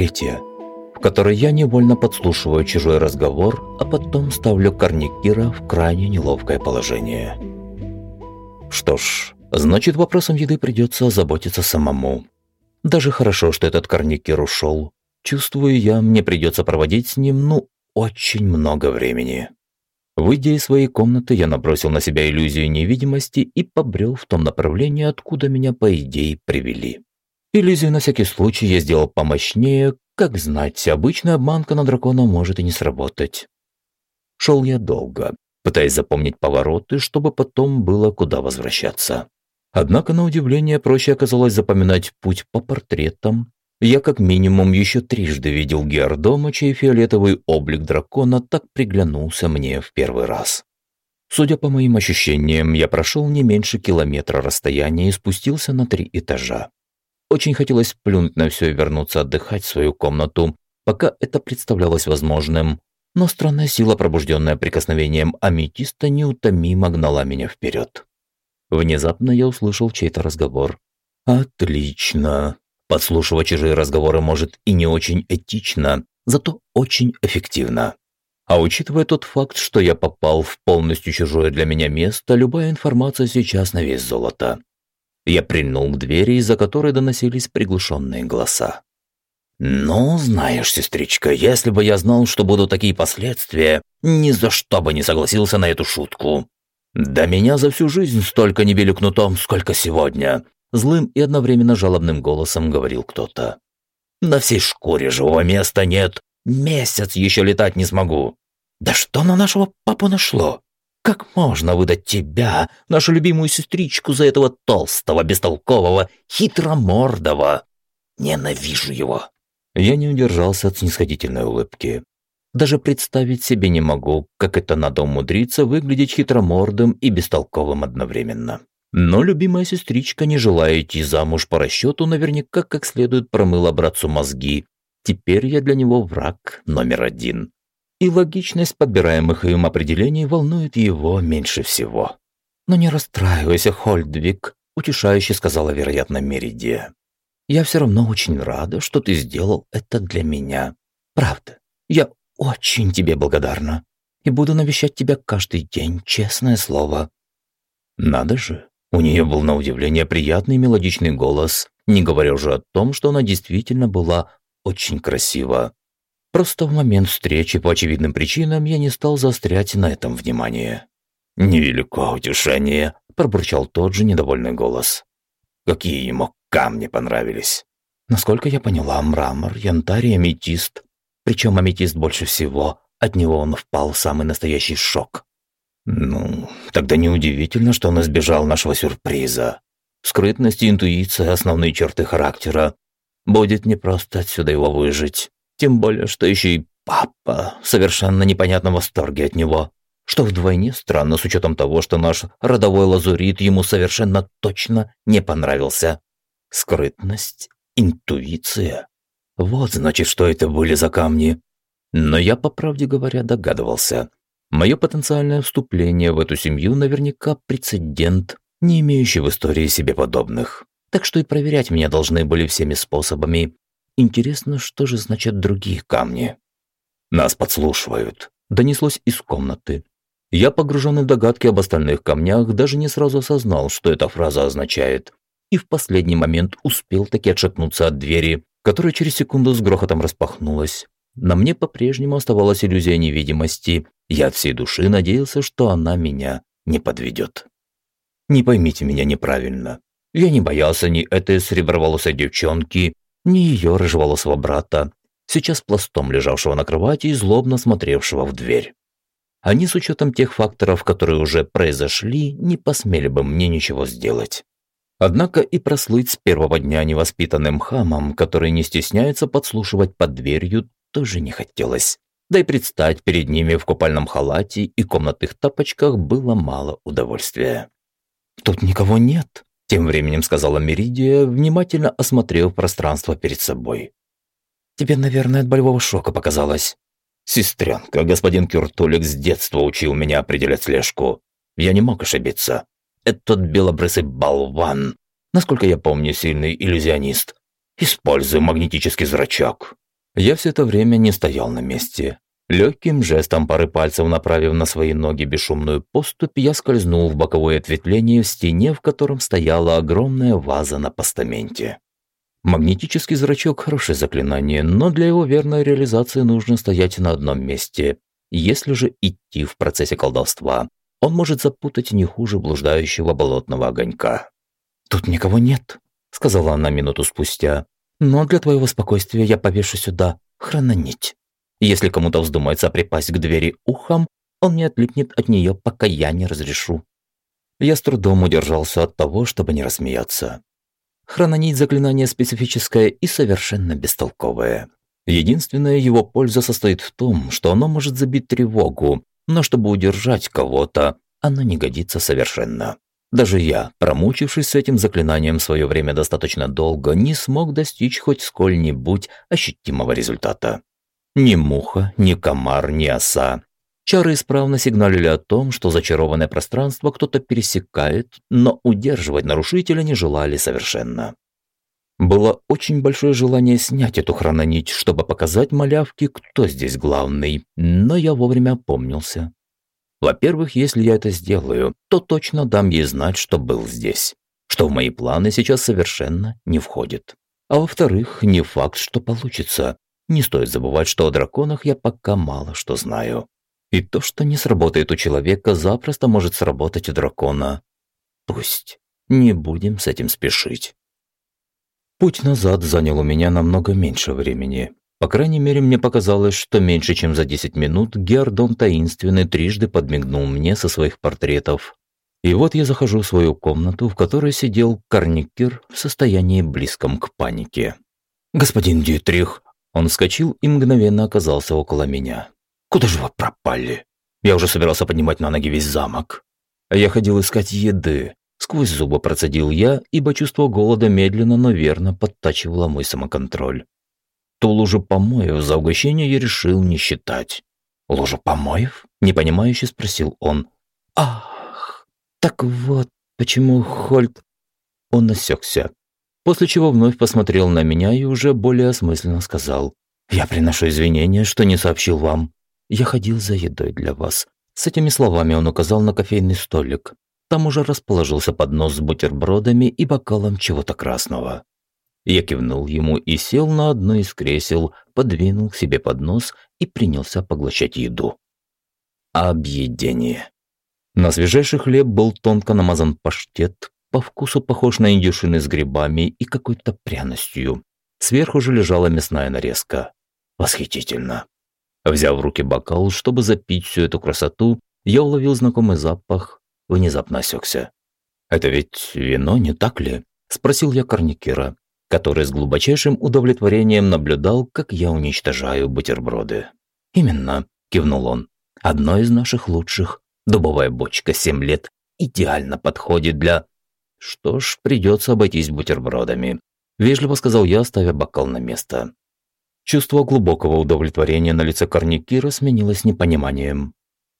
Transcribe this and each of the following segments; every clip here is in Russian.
третья, в которой я невольно подслушиваю чужой разговор, а потом ставлю Корникира в крайне неловкое положение. Что ж, значит вопросом еды придется озаботиться самому. Даже хорошо, что этот Корникир ушел. Чувствую я, мне придется проводить с ним, ну, очень много времени. Выйдя из своей комнаты, я набросил на себя иллюзию невидимости и побрел в том направлении, откуда меня, по идее, привели. Иллюзию на всякий случай я сделал помощнее, как знать, обычная обманка на дракона может и не сработать. Шел я долго, пытаясь запомнить повороты, чтобы потом было куда возвращаться. Однако, на удивление, проще оказалось запоминать путь по портретам. Я как минимум еще трижды видел Геордома, чей фиолетовый облик дракона так приглянулся мне в первый раз. Судя по моим ощущениям, я прошел не меньше километра расстояния и спустился на три этажа. Очень хотелось плюнуть на все и вернуться отдыхать в свою комнату, пока это представлялось возможным, но странная сила, пробужденная прикосновением аметиста, неутомимо гнала меня вперед. Внезапно я услышал чей-то разговор. «Отлично. Подслушивать чужие разговоры может и не очень этично, зато очень эффективно. А учитывая тот факт, что я попал в полностью чужое для меня место, любая информация сейчас на вес золота». Я прильнул к двери, из-за которой доносились приглушенные голоса. «Ну, знаешь, сестричка, если бы я знал, что будут такие последствия, ни за что бы не согласился на эту шутку. «Да меня за всю жизнь столько не били кнутом, сколько сегодня!» Злым и одновременно жалобным голосом говорил кто-то. «На всей шкуре живого места нет. Месяц еще летать не смогу. Да что на нашего папу нашло? Как можно выдать тебя, нашу любимую сестричку, за этого толстого, бестолкового, хитромордого? Ненавижу его!» Я не удержался от снисходительной улыбки. Даже представить себе не могу, как это надо умудриться выглядеть хитромордым и бестолковым одновременно. Но любимая сестричка, не желая идти замуж по расчету, наверняка как следует промыла братцу мозги. Теперь я для него враг номер один. И логичность подбираемых им определений волнует его меньше всего. «Но не расстраивайся, Хольдвиг», – утешающе сказала, вероятно, Меридия. «Я все равно очень рада, что ты сделал это для меня. Правда, я очень тебе благодарна и буду навещать тебя каждый день, честное слово». Надо же, у нее был на удивление приятный мелодичный голос, не говоря уже о том, что она действительно была очень красива. Просто в момент встречи по очевидным причинам я не стал заострять на этом внимание. «Невелико утешение», – пробурчал тот же недовольный голос. «Какие ему камни понравились?» Насколько я поняла, мрамор, янтарь и аметист причем аметист больше всего. От него он впал в самый настоящий шок. Ну, тогда неудивительно, что он избежал нашего сюрприза. Скрытность и интуиция – основные черты характера. Будет непросто отсюда его выжить. Тем более, что еще и папа в совершенно непонятном восторге от него. Что вдвойне странно с учетом того, что наш родовой лазурит ему совершенно точно не понравился. Скрытность, интуиция. Вот, значит, что это были за камни. Но я, по правде говоря, догадывался. Мое потенциальное вступление в эту семью наверняка прецедент, не имеющий в истории себе подобных. Так что и проверять меня должны были всеми способами. Интересно, что же значат другие камни? Нас подслушивают. Донеслось из комнаты. Я, погруженный в догадки об остальных камнях, даже не сразу осознал, что эта фраза означает. И в последний момент успел таки отшатнуться от двери, которая через секунду с грохотом распахнулась. На мне по-прежнему оставалась иллюзия невидимости. Я от всей души надеялся, что она меня не подведет. Не поймите меня неправильно. Я не боялся ни этой среброволосой девчонки, ни ее рыжеволосого брата, сейчас пластом лежавшего на кровати и злобно смотревшего в дверь. Они с учетом тех факторов, которые уже произошли, не посмели бы мне ничего сделать. Однако и прослыть с первого дня невоспитанным хамом, который не стесняется подслушивать под дверью, тоже не хотелось. Да и предстать перед ними в купальном халате и комнатных тапочках было мало удовольствия. «Тут никого нет», – тем временем сказала Меридия, внимательно осмотрев пространство перед собой. «Тебе, наверное, от болевого шока показалось». «Сестренка, господин Кюртулик с детства учил меня определять слежку. Я не мог ошибиться этот белобрысый болван, насколько я помню, сильный иллюзионист. Использую магнетический зрачок. Я все это время не стоял на месте. Легким жестом пары пальцев направив на свои ноги бесшумную поступь, я скользнул в боковое ответвление в стене, в котором стояла огромная ваза на постаменте. Магнетический зрачок – хорошее заклинание, но для его верной реализации нужно стоять на одном месте. Если же идти в процессе колдовства, он может запутать не хуже блуждающего болотного огонька. «Тут никого нет», – сказала она минуту спустя. «Но для твоего спокойствия я повешу сюда хрононить». Если кому-то вздумается припасть к двери ухом, он не отлипнет от нее, пока я не разрешу. Я с трудом удержался от того, чтобы не рассмеяться. Хрононить заклинание специфическое и совершенно бестолковое. Единственная его польза состоит в том, что оно может забить тревогу, но чтобы удержать кого-то, оно не годится совершенно. Даже я, промучившись с этим заклинанием в свое время достаточно долго, не смог достичь хоть сколь-нибудь ощутимого результата. Ни муха, ни комар, ни оса. Чары исправно сигналили о том, что зачарованное пространство кто-то пересекает, но удерживать нарушителя не желали совершенно. Было очень большое желание снять эту хрононить, чтобы показать малявке, кто здесь главный, но я вовремя опомнился. Во-первых, если я это сделаю, то точно дам ей знать, что был здесь, что в мои планы сейчас совершенно не входит. А во-вторых, не факт, что получится, не стоит забывать, что о драконах я пока мало что знаю. И то, что не сработает у человека, запросто может сработать у дракона. Пусть. Не будем с этим спешить. Путь назад занял у меня намного меньше времени. По крайней мере, мне показалось, что меньше чем за 10 минут Гердон таинственный трижды подмигнул мне со своих портретов. И вот я захожу в свою комнату, в которой сидел Карникер в состоянии близком к панике. «Господин Дитрих, он вскочил и мгновенно оказался около меня. «Куда же вы пропали? Я уже собирался поднимать на ноги весь замок». Я ходил искать еды. Сквозь зубы процедил я, ибо чувство голода медленно, но верно подтачивало мой самоконтроль. Ту лужу помоев за угощение я решил не считать. «Ложу помоев?» – непонимающе спросил он. «Ах, так вот, почему Хольт...» Он осекся после чего вновь посмотрел на меня и уже более осмысленно сказал. «Я приношу извинения, что не сообщил вам. Я ходил за едой для вас». С этими словами он указал на кофейный столик. Там уже расположился поднос с бутербродами и бокалом чего-то красного. Я кивнул ему и сел на одно из кресел, подвинул к себе поднос и принялся поглощать еду. Объедение. На свежайший хлеб был тонко намазан паштет, по вкусу похож на индюшины с грибами и какой-то пряностью. Сверху же лежала мясная нарезка. Восхитительно. Взяв в руки бокал, чтобы запить всю эту красоту, я уловил знакомый запах, внезапно осекся. «Это ведь вино, не так ли?» – спросил я Корникера, который с глубочайшим удовлетворением наблюдал, как я уничтожаю бутерброды. «Именно», – кивнул он, – «одно из наших лучших. Дубовая бочка, семь лет, идеально подходит для что ж, придется обойтись бутербродами. Вежливо сказал я, ставя бокал на место. Чувство глубокого удовлетворения на лице Корникира сменилось непониманием.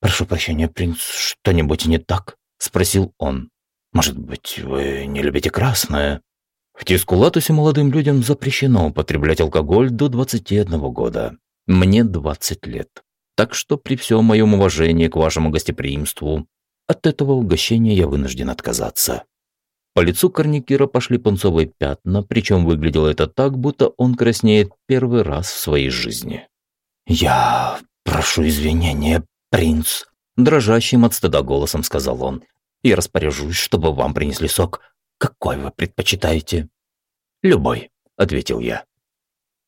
«Прошу прощения, принц, что-нибудь не так?» – спросил он. «Может быть, вы не любите красное?» В Тискулатусе молодым людям запрещено употреблять алкоголь до 21 года. Мне 20 лет. Так что при всем моем уважении к вашему гостеприимству, от этого угощения я вынужден отказаться. По лицу Корникира пошли пунцовые пятна, причем выглядело это так, будто он краснеет первый раз в своей жизни. «Я прошу извинения, принц», – дрожащим от стыда голосом сказал он. «Я распоряжусь, чтобы вам принесли сок. Какой вы предпочитаете?» «Любой», – ответил я.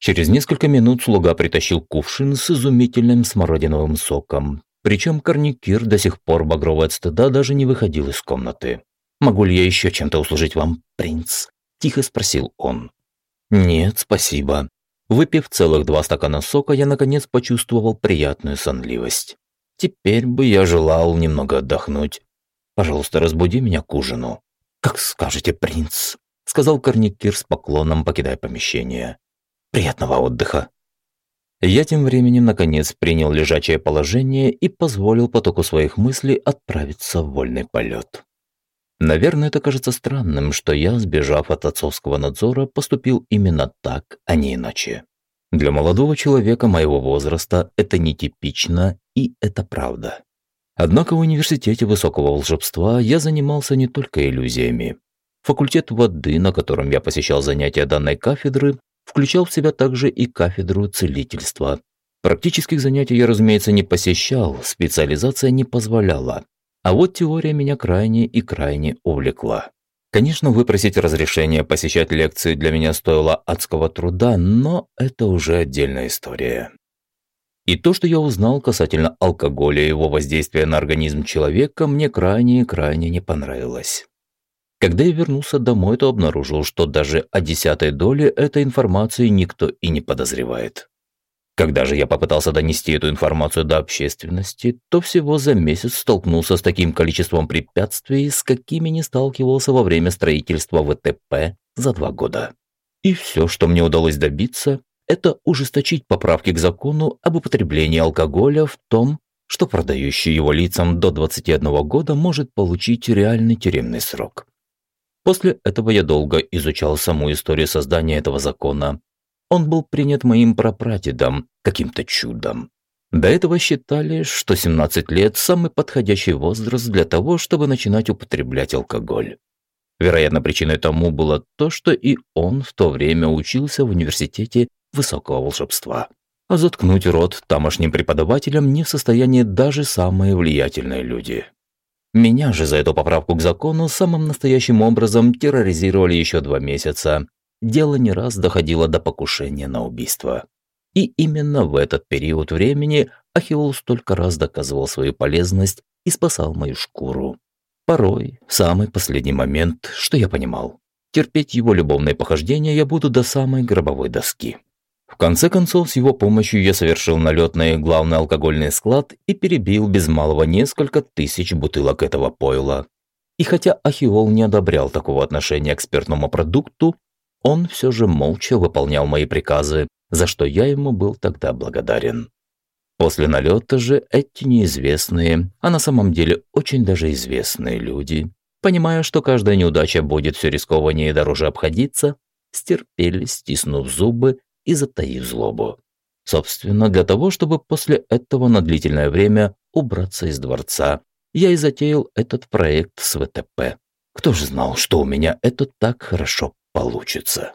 Через несколько минут слуга притащил кувшин с изумительным смородиновым соком. Причем Корникир до сих пор багровый от стыда даже не выходил из комнаты. «Могу ли я еще чем-то услужить вам, принц?» – тихо спросил он. «Нет, спасибо». Выпив целых два стакана сока, я наконец почувствовал приятную сонливость. Теперь бы я желал немного отдохнуть. Пожалуйста, разбуди меня к ужину. Как скажете, принц, сказал Корникир с поклоном, покидая помещение. Приятного отдыха. Я тем временем наконец принял лежачее положение и позволил потоку своих мыслей отправиться в вольный полет. Наверное, это кажется странным, что я, сбежав от отцовского надзора, поступил именно так, а не иначе. Для молодого человека моего возраста это нетипично, и это правда. Однако в университете высокого волшебства я занимался не только иллюзиями. Факультет воды, на котором я посещал занятия данной кафедры, включал в себя также и кафедру целительства. Практических занятий я, разумеется, не посещал, специализация не позволяла. А вот теория меня крайне и крайне увлекла. Конечно, выпросить разрешение посещать лекции для меня стоило адского труда, но это уже отдельная история. И то, что я узнал касательно алкоголя и его воздействия на организм человека, мне крайне и крайне не понравилось. Когда я вернулся домой, то обнаружил, что даже о десятой доле этой информации никто и не подозревает. Когда же я попытался донести эту информацию до общественности, то всего за месяц столкнулся с таким количеством препятствий, с какими не сталкивался во время строительства ВТП за два года. И все, что мне удалось добиться, это ужесточить поправки к закону об употреблении алкоголя в том, что продающий его лицам до 21 года может получить реальный тюремный срок. После этого я долго изучал саму историю создания этого закона, он был принят моим прапрадедом каким-то чудом. До этого считали, что 17 лет – самый подходящий возраст для того, чтобы начинать употреблять алкоголь. Вероятно, причиной тому было то, что и он в то время учился в университете высокого волшебства. А заткнуть рот тамошним преподавателям не в состоянии даже самые влиятельные люди. Меня же за эту поправку к закону самым настоящим образом терроризировали еще два месяца, дело не раз доходило до покушения на убийство. И именно в этот период времени Ахиол столько раз доказывал свою полезность и спасал мою шкуру. Порой, в самый последний момент, что я понимал, терпеть его любовные похождения я буду до самой гробовой доски. В конце концов, с его помощью я совершил налет на главный алкогольный склад и перебил без малого несколько тысяч бутылок этого пойла. И хотя Ахиол не одобрял такого отношения к спиртному продукту, он все же молча выполнял мои приказы, за что я ему был тогда благодарен. После налета же эти неизвестные, а на самом деле очень даже известные люди, понимая, что каждая неудача будет все рискованнее и дороже обходиться, стерпели, стиснув зубы и затаив злобу. Собственно, для того, чтобы после этого на длительное время убраться из дворца, я и затеял этот проект с ВТП. Кто же знал, что у меня это так хорошо получится.